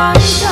i'm contact.